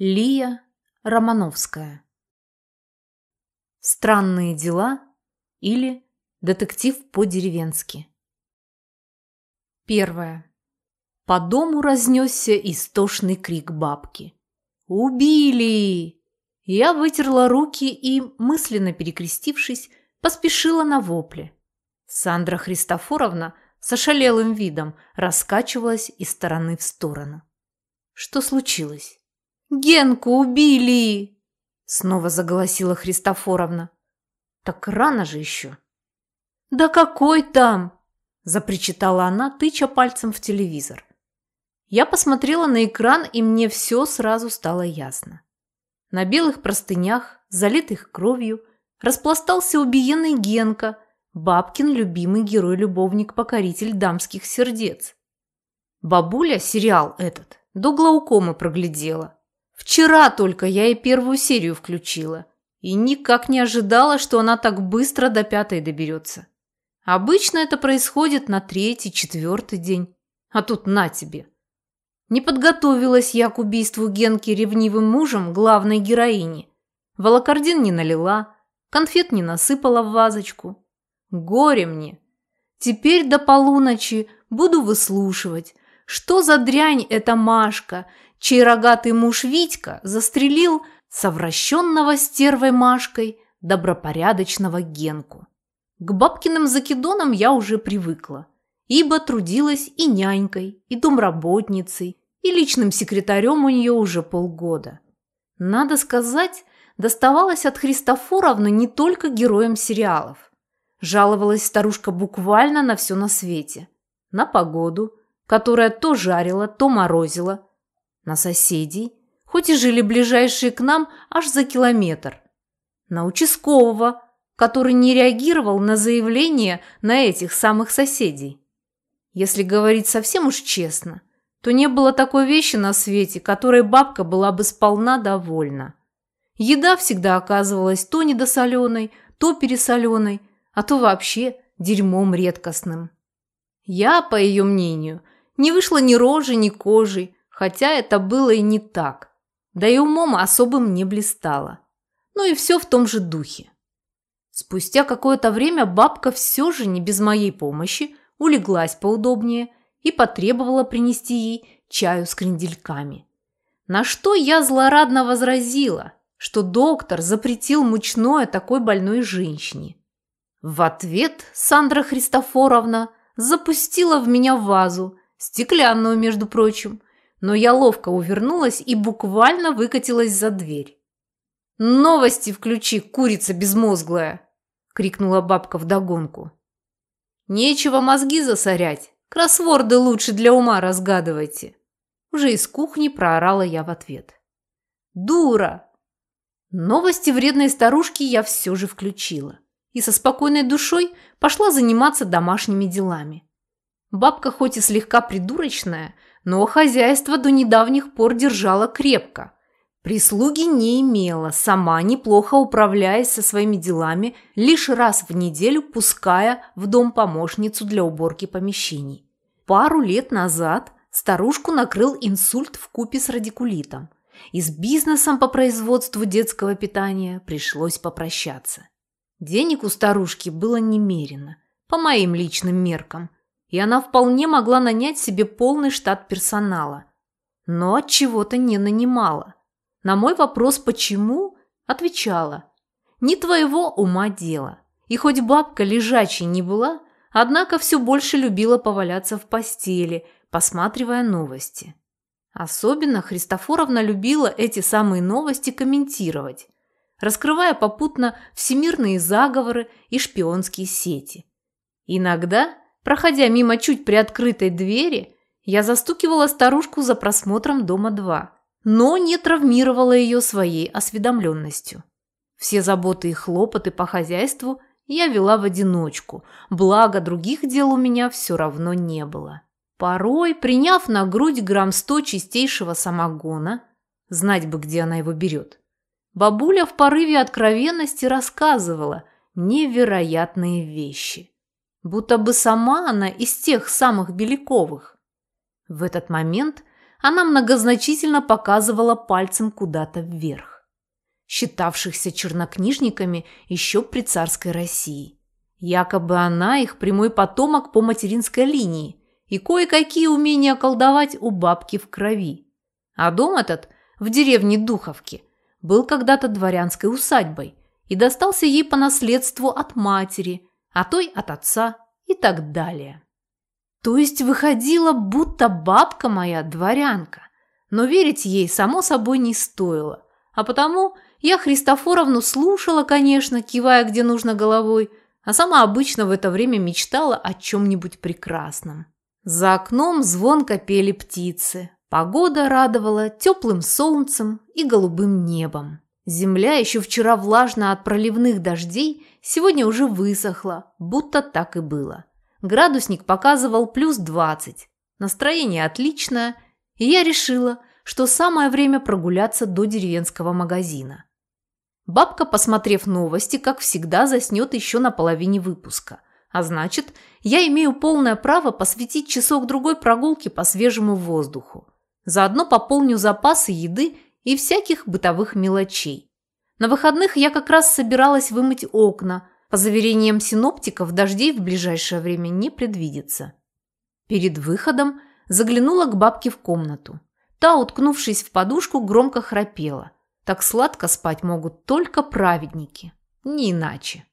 Лия Романовская. Странные дела или детектив по-деревенски. Первое. По дому разнесся истошный крик бабки. «Убили!» Я вытерла руки и, мысленно перекрестившись, поспешила на вопли. Сандра Христофоровна с ошалелым видом раскачивалась из стороны в сторону. Что случилось? Генку убили!» Снова заголосила Христофоровна. «Так рано же еще!» «Да какой там?» запричитала она, тыча пальцем в телевизор. Я посмотрела на экран, и мне все сразу стало ясно. На белых простынях, залитых кровью, распластался убиенный Генка, бабкин любимый герой-любовник-покоритель дамских сердец. Бабуля сериал этот до глаукомы проглядела. Вчера только я и первую серию включила. И никак не ожидала, что она так быстро до пятой доберется. Обычно это происходит на третий, четвертый день. А тут на тебе. Не подготовилась я к убийству Генки ревнивым мужем главной героини. Волокордин не налила, конфет не насыпала в вазочку. Горе мне. Теперь до полуночи буду выслушивать, что за дрянь эта Машка – чей рогатый муж Витька застрелил совращенного стервой Машкой добропорядочного Генку. К бабкиным закидонам я уже привыкла, ибо трудилась и нянькой, и домработницей, и личным секретарем у нее уже полгода. Надо сказать, доставалось от Христофоровны не только героям сериалов. Жаловалась старушка буквально на все на свете. На погоду, которая то жарила, то морозила, на соседей, хоть и жили ближайшие к нам аж за километр, на участкового, который не реагировал на заявления на этих самых соседей. Если говорить совсем уж честно, то не было такой вещи на свете, которой бабка была бы сполна довольна. Еда всегда оказывалась то недосоленой, то пересоленой, а то вообще дерьмом редкостным. Я, по ее мнению, не вышла ни рожи, ни кожей, хотя это было и не так. Да и умом особым не блистало. Ну и все в том же духе. Спустя какое-то время бабка все же не без моей помощи улеглась поудобнее и потребовала принести ей чаю с крендельками. На что я злорадно возразила, что доктор запретил мучное такой больной женщине. В ответ Сандра Христофоровна запустила в меня вазу, стеклянную, между прочим, но я ловко увернулась и буквально выкатилась за дверь. «Новости включи, курица безмозглая!» – крикнула бабка вдогонку. «Нечего мозги засорять, кроссворды лучше для ума разгадывайте!» Уже из кухни проорала я в ответ. «Дура!» Новости вредной старушки я все же включила и со спокойной душой пошла заниматься домашними делами. Бабка хоть и слегка придурочная – но хозяйство до недавних пор держала крепко. Прислуги не имела, сама неплохо управляясь со своими делами, лишь раз в неделю пуская в дом помощницу для уборки помещений. Пару лет назад старушку накрыл инсульт в купе с радикулитом. И с бизнесом по производству детского питания пришлось попрощаться. Денег у старушки было немерено, по моим личным меркам – и она вполне могла нанять себе полный штат персонала. Но от чего-то не нанимала. На мой вопрос «почему?» отвечала «не твоего ума дело». И хоть бабка лежачей не была, однако все больше любила поваляться в постели, посматривая новости. Особенно Христофоровна любила эти самые новости комментировать, раскрывая попутно всемирные заговоры и шпионские сети. Иногда Проходя мимо чуть приоткрытой двери, я застукивала старушку за просмотром «Дома-2», но не травмировала ее своей осведомленностью. Все заботы и хлопоты по хозяйству я вела в одиночку, благо других дел у меня все равно не было. Порой, приняв на грудь грамм сто чистейшего самогона, знать бы, где она его берет, бабуля в порыве откровенности рассказывала невероятные вещи будто бы сама она из тех самых Беляковых. В этот момент она многозначительно показывала пальцем куда-то вверх. Считавшихся чернокнижниками еще при царской России. Якобы она их прямой потомок по материнской линии и кое-какие умения колдовать у бабки в крови. А дом этот в деревне Духовки был когда-то дворянской усадьбой и достался ей по наследству от матери, а той от отца и так далее. То есть выходила, будто бабка моя дворянка, но верить ей, само собой, не стоило, а потому я Христофоровну слушала, конечно, кивая где нужно головой, а сама обычно в это время мечтала о чем-нибудь прекрасном. За окном звонко пели птицы, Погода радовала теплым солнцем и голубым небом. Земля, еще вчера влажная от проливных дождей, сегодня уже высохла, будто так и было. Градусник показывал плюс 20. Настроение отличное, и я решила, что самое время прогуляться до деревенского магазина. Бабка, посмотрев новости, как всегда, заснет еще на половине выпуска. А значит, я имею полное право посвятить часок-другой прогулке по свежему воздуху. Заодно пополню запасы еды и всяких бытовых мелочей. На выходных я как раз собиралась вымыть окна. По заверениям синоптиков, дождей в ближайшее время не предвидится. Перед выходом заглянула к бабке в комнату. Та, уткнувшись в подушку, громко храпела. Так сладко спать могут только праведники. Не иначе.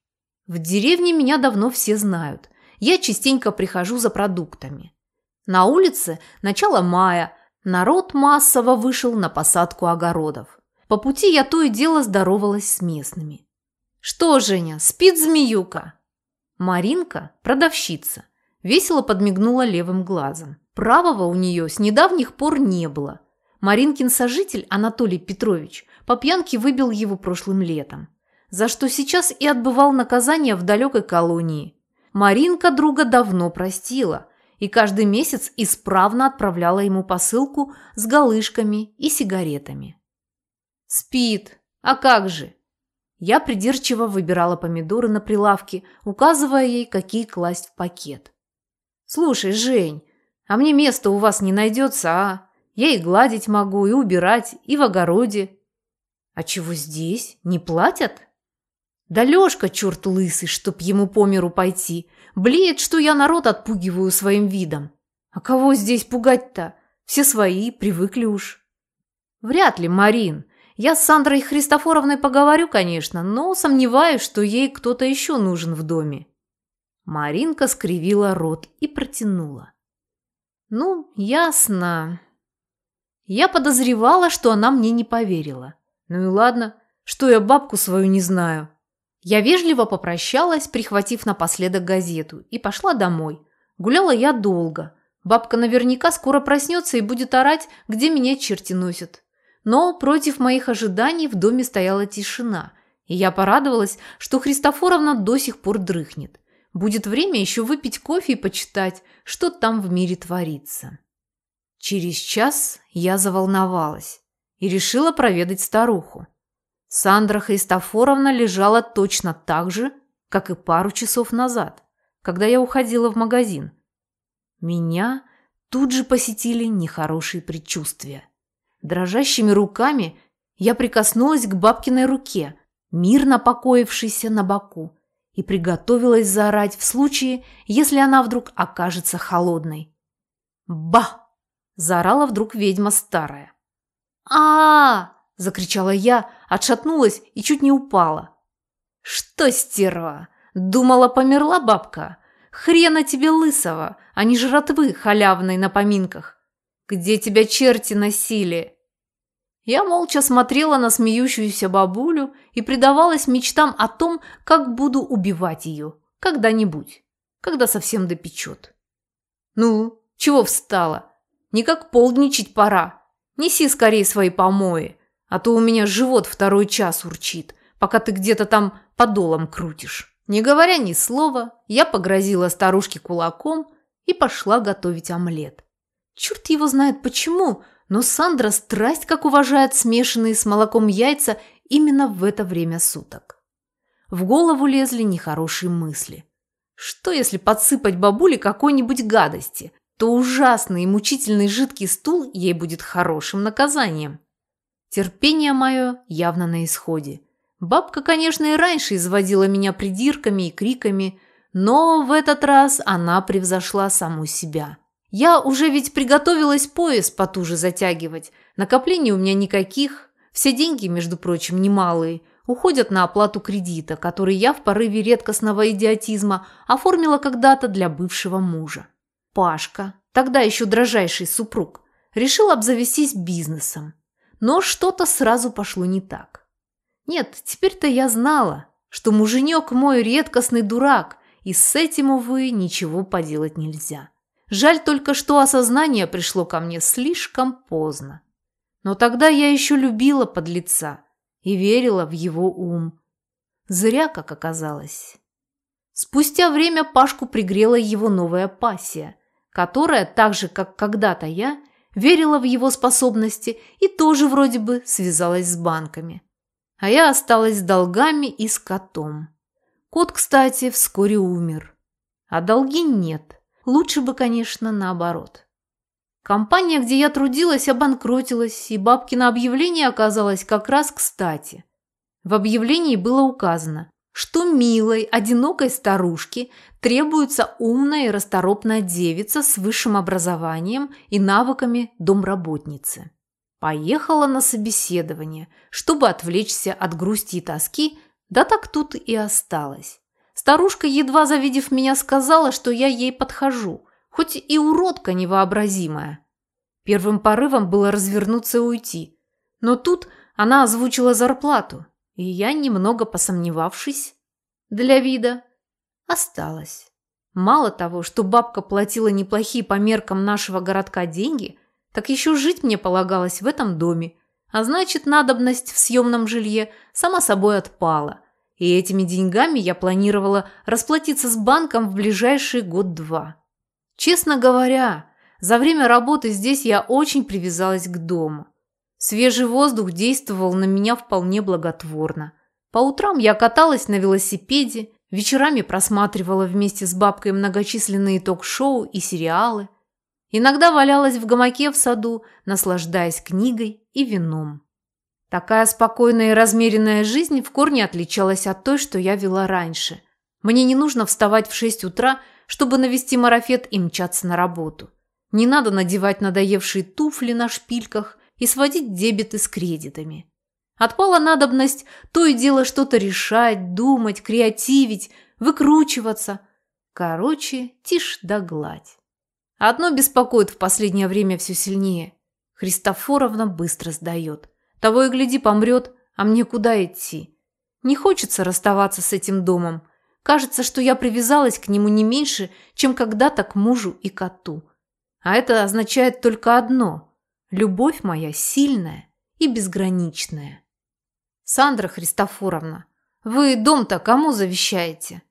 В деревне меня давно все знают. Я частенько прихожу за продуктами. На улице начало мая, Народ массово вышел на посадку огородов. По пути я то и дело здоровалась с местными. «Что, Женя, спит змеюка?» Маринка, продавщица, весело подмигнула левым глазом. Правого у нее с недавних пор не было. Маринкин сожитель Анатолий Петрович по пьянке выбил его прошлым летом, за что сейчас и отбывал наказание в далекой колонии. Маринка друга давно простила – и каждый месяц исправно отправляла ему посылку с галышками и сигаретами. «Спит. А как же?» Я придирчиво выбирала помидоры на прилавке, указывая ей, какие класть в пакет. «Слушай, Жень, а мне места у вас не найдется, а? Я и гладить могу, и убирать, и в огороде». «А чего здесь? Не платят?» «Да Лёшка, черт лысый, чтоб ему по миру пойти, Блеет, что я народ отпугиваю своим видом. А кого здесь пугать-то? Все свои, привыкли уж. Вряд ли, Марин. Я с Сандрой Христофоровной поговорю, конечно, но сомневаюсь, что ей кто-то еще нужен в доме. Маринка скривила рот и протянула. Ну, ясно. Я подозревала, что она мне не поверила. Ну и ладно, что я бабку свою не знаю. Я вежливо попрощалась, прихватив напоследок газету, и пошла домой. Гуляла я долго. Бабка наверняка скоро проснется и будет орать, где меня черти носят. Но против моих ожиданий в доме стояла тишина, и я порадовалась, что Христофоровна до сих пор дрыхнет. Будет время еще выпить кофе и почитать, что там в мире творится. Через час я заволновалась и решила проведать старуху. Сандра Христофоровна лежала точно так же, как и пару часов назад, когда я уходила в магазин. Меня тут же посетили нехорошие предчувствия. Дрожащими руками я прикоснулась к бабкиной руке, мирно покоившейся на боку, и приготовилась заорать в случае, если она вдруг окажется холодной. «Ба!» – заорала вдруг ведьма старая. а, -а, -а – закричала я, отшатнулась и чуть не упала. «Что, стерва? Думала, померла бабка? Хрена тебе лысого, а не жратвы халявной на поминках. Где тебя черти носили?» Я молча смотрела на смеющуюся бабулю и предавалась мечтам о том, как буду убивать ее когда-нибудь, когда совсем допечет. «Ну, чего встала? Никак полдничать пора. Неси скорее свои помои, а то у меня живот второй час урчит, пока ты где-то там подолом крутишь. Не говоря ни слова, я погрозила старушке кулаком и пошла готовить омлет. Черт его знает почему, но Сандра страсть как уважает смешанные с молоком яйца именно в это время суток. В голову лезли нехорошие мысли. Что если подсыпать бабуле какой-нибудь гадости? то ужасный и мучительный жидкий стул ей будет хорошим наказанием. Терпение мое явно на исходе. Бабка, конечно, и раньше изводила меня придирками и криками, но в этот раз она превзошла саму себя. Я уже ведь приготовилась пояс потуже затягивать. Накоплений у меня никаких. Все деньги, между прочим, немалые, уходят на оплату кредита, который я в порыве редкостного идиотизма оформила когда-то для бывшего мужа. Пашка, тогда еще дрожайший супруг, решил обзавестись бизнесом. Но что-то сразу пошло не так. Нет, теперь-то я знала, что муженек мой редкостный дурак, и с этим, увы, ничего поделать нельзя. Жаль только, что осознание пришло ко мне слишком поздно. Но тогда я еще любила подлеца и верила в его ум. Зря, как оказалось. Спустя время Пашку пригрела его новая пассия, которая, так же, как когда-то я, верила в его способности и тоже вроде бы связалась с банками. А я осталась с долгами и с котом. Кот, кстати, вскоре умер. А долги нет. Лучше бы, конечно, наоборот. Компания, где я трудилась, обанкротилась, и бабкино объявление оказалось как раз кстати. В объявлении было указано, что милой, одинокой старушке требуется умная и расторопная девица с высшим образованием и навыками домработницы. Поехала на собеседование, чтобы отвлечься от грусти и тоски, да так тут и осталась. Старушка, едва завидев меня, сказала, что я ей подхожу, хоть и уродка невообразимая. Первым порывом было развернуться и уйти, но тут она озвучила зарплату, и я, немного посомневавшись, для вида, осталась. Мало того, что бабка платила неплохие по меркам нашего городка деньги, так еще жить мне полагалось в этом доме, а значит, надобность в съемном жилье сама собой отпала. И этими деньгами я планировала расплатиться с банком в ближайший год-два. Честно говоря, за время работы здесь я очень привязалась к дому. Свежий воздух действовал на меня вполне благотворно. По утрам я каталась на велосипеде, вечерами просматривала вместе с бабкой многочисленные ток-шоу и сериалы. Иногда валялась в гамаке в саду, наслаждаясь книгой и вином. Такая спокойная и размеренная жизнь в корне отличалась от той, что я вела раньше. Мне не нужно вставать в 6 утра, чтобы навести марафет и мчаться на работу. Не надо надевать надоевшие туфли на шпильках и сводить дебеты с кредитами. Отпала надобность то и дело что-то решать, думать, креативить, выкручиваться. Короче, тишь да гладь. Одно беспокоит в последнее время все сильнее. Христофоровна быстро сдает. Того и гляди, помрет, а мне куда идти? Не хочется расставаться с этим домом. Кажется, что я привязалась к нему не меньше, чем когда-то к мужу и коту. А это означает только одно – Любовь моя сильная и безграничная. Сандра Христофоровна, вы дом-то кому завещаете?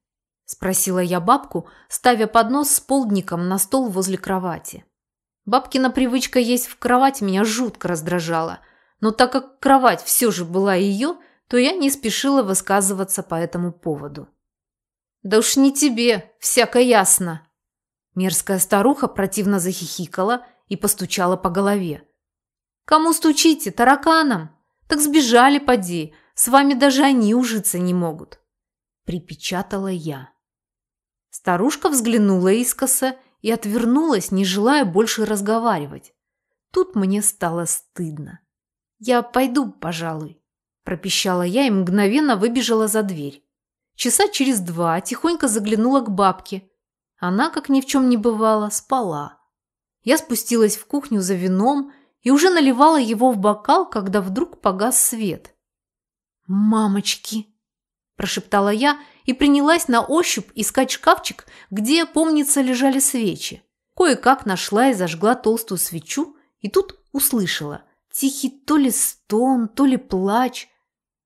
Спросила я бабку, ставя поднос с полдником на стол возле кровати. Бабкина привычка есть в кровать меня жутко раздражала, но так как кровать все же была ее, то я не спешила высказываться по этому поводу. «Да уж не тебе, всяко ясно!» Мерзкая старуха противно захихикала и постучала по голове. «Кому стучите? Тараканам? Так сбежали, поди. С вами даже они ужиться не могут». Припечатала я. Старушка взглянула искоса и отвернулась, не желая больше разговаривать. Тут мне стало стыдно. «Я пойду, пожалуй», – пропищала я и мгновенно выбежала за дверь. Часа через два тихонько заглянула к бабке. Она, как ни в чем не бывало, спала. Я спустилась в кухню за вином и уже наливала его в бокал, когда вдруг погас свет. «Мамочки!» – прошептала я и принялась на ощупь искать шкафчик, где, помнится, лежали свечи. Кое-как нашла и зажгла толстую свечу, и тут услышала тихий то ли стон, то ли плач.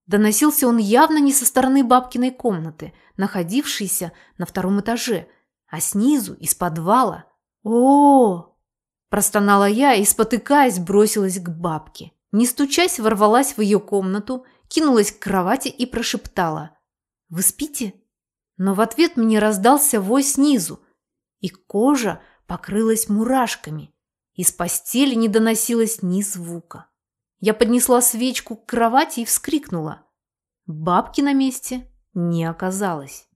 Доносился он явно не со стороны бабкиной комнаты, находившейся на втором этаже, а снизу, из подвала. О, Простонала я и, спотыкаясь, бросилась к бабке. Не стучась, ворвалась в ее комнату, кинулась к кровати и прошептала. «Вы спите?» Но в ответ мне раздался вой снизу, и кожа покрылась мурашками. Из постели не доносилось ни звука. Я поднесла свечку к кровати и вскрикнула. Бабки на месте не оказалось.